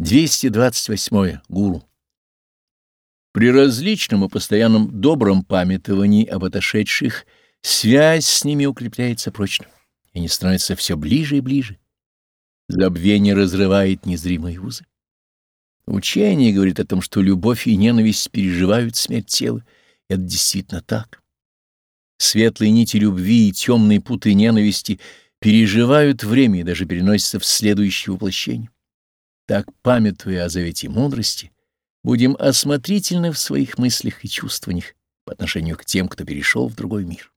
228. Гуру. При различном и постоянном добром памятовании об отошедших связь с ними укрепляется прочно, и они становятся все ближе и ближе. Забвение разрывает незримые узы. Учение говорит о том, что любовь и ненависть переживают смерть тела. Это действительно так. Светлые нити любви и темные путы ненависти переживают время и даже переносятся в следующее воплощение. Так, памятуя о завете мудрости, будем осмотрительны в своих мыслях и чувствованиях по отношению к тем, кто перешел в другой мир.